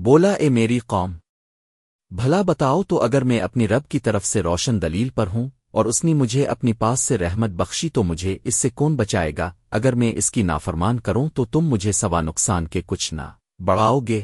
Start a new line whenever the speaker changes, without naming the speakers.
بولا، اے میری قوم، بھلا بتاؤ تو اگر میں اپنی رب کی طرف سے روشن دلیل پر ہوں اور اس نے مجھے اپنی پاس سے رحمت بخشی تو مجھے اس سے کون بچائے گا؟ اگر میں اس کی نافرمان کروں تو تم مجھے سوا نقصان کے کچھ نہ بڑھاؤ گے۔